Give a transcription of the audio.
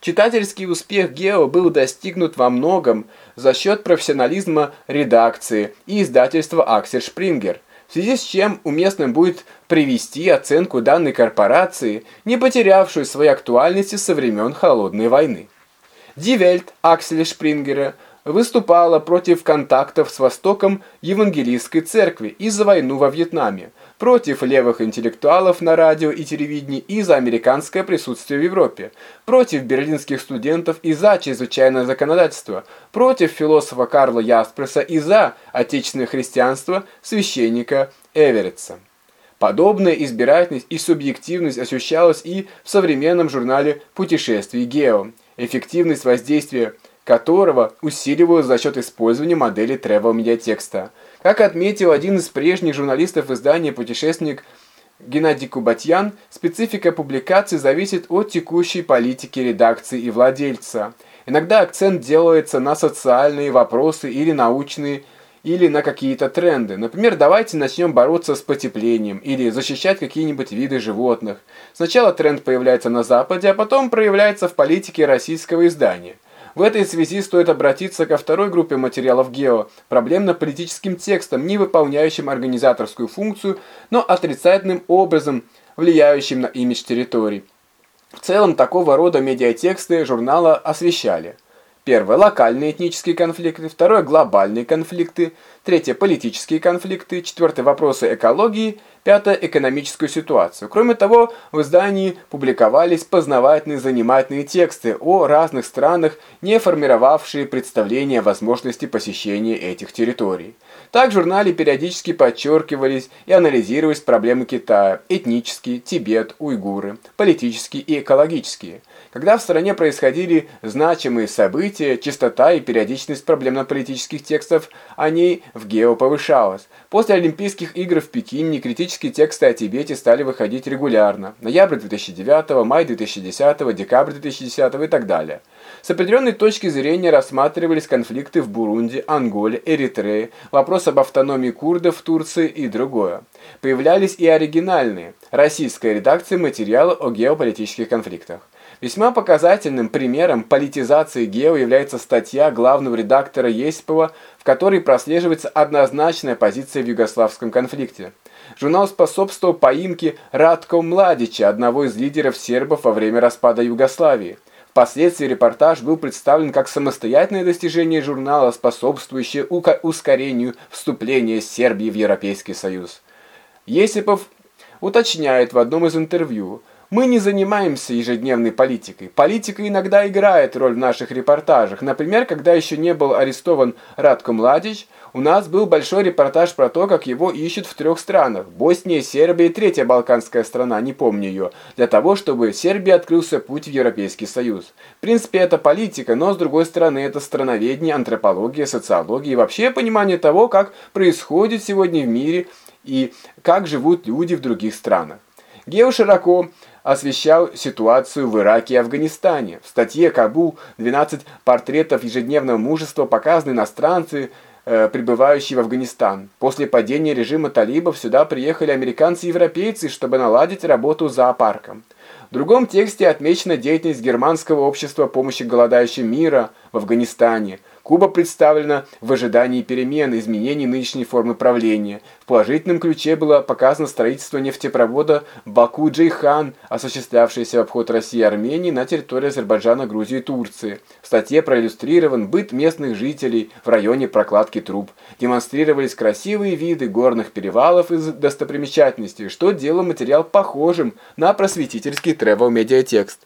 Читательский успех Гео был достигнут во многом за счет профессионализма редакции и издательства Аксель Шпрингер, в связи с чем уместным будет привести оценку данной корпорации, не потерявшую своей актуальности со времен Холодной войны. Дивельт Акселя Шпрингера выступала против контактов с Востоком Евангелийской церкви и за войну во Вьетнаме, против левых интеллектуалов на радио и телевидении и за американское присутствие в Европе, против берлинских студентов и за чрезвычайное законодательство, против философа Карла Ясперса и за отечественное христианство священника Эверетса. Подобная избирательность и субъективность ощущалась и в современном журнале «Путешествий Гео». Эффективность воздействия которого усиливалась за счет использования модели travel медиатекста. Как отметил один из прежних журналистов издания «Путешественник» Геннадий Кубатьян, специфика публикации зависит от текущей политики редакции и владельца. Иногда акцент делается на социальные вопросы или научные, или на какие-то тренды. Например, давайте начнем бороться с потеплением или защищать какие-нибудь виды животных. Сначала тренд появляется на Западе, а потом проявляется в политике российского издания – в этой связи стоит обратиться ко второй группе материалов ГЕО, проблемно-политическим текстам, не выполняющим организаторскую функцию, но отрицательным образом влияющим на имидж территорий. В целом, такого рода медиатексты журнала освещали. Первое – локальные этнические конфликты, второе – глобальные конфликты, третье – политические конфликты, четвертое – вопросы экологии, пятое – экономическую ситуацию. Кроме того, в издании публиковались познавательные занимательные тексты о разных странах, не формировавшие представления о возможности посещения этих территорий. Так в журнале периодически подчеркивались и анализировались проблемы Китая, этнические, Тибет, уйгуры, политические и экологические. Когда в стране происходили значимые события, частота и периодичность проблемно-политических текстов о ней в гео повышалась. После Олимпийских игр в Пекине критические тексты о Тибете стали выходить регулярно. Ноябрь 2009, май 2010, декабрь 2010 и так далее. С определенной точки зрения рассматривались конфликты в Бурунди, Анголе, Эритрее, вопрос об автономии курдов в Турции и другое. Появлялись и оригинальные, российская редакция материала о геополитических конфликтах. Весьма показательным примером политизации гео является статья главного редактора Есипова, в которой прослеживается однозначная позиция в югославском конфликте. Журнал способствовал поимке Радко Младича, одного из лидеров сербов во время распада Югославии. Впоследствии репортаж был представлен как самостоятельное достижение журнала, способствующее ускорению вступления Сербии в Европейский Союз. Есипов уточняет в одном из интервью – мы не занимаемся ежедневной политикой. Политика иногда играет роль в наших репортажах. Например, когда еще не был арестован Радко Младич, у нас был большой репортаж про то, как его ищут в трех странах. Босния, Сербия и третья балканская страна, не помню ее. Для того, чтобы Сербии открылся путь в Европейский Союз. В принципе, это политика, но с другой стороны, это страноведение, антропология, социология и вообще понимание того, как происходит сегодня в мире и как живут люди в других странах. Гео широко освещал ситуацию в Ираке и Афганистане. В статье «Кабул. 12 портретов ежедневного мужества» показаны иностранцы, э, прибывающие в Афганистан. После падения режима талибов сюда приехали американцы и европейцы, чтобы наладить работу зоопарком. В другом тексте отмечена деятельность германского общества помощи голодающим мира в Афганистане – Куба представлена в ожидании перемен, изменений нынешней формы правления. В положительном ключе было показано строительство нефтепровода Баку-Джейхан, осуществлявшееся в обход России и Армении на территории Азербайджана, Грузии и Турции. В статье проиллюстрирован быт местных жителей в районе прокладки труб. Демонстрировались красивые виды горных перевалов и достопримечательностей, что делало материал похожим на просветительский тревел-медиатекст.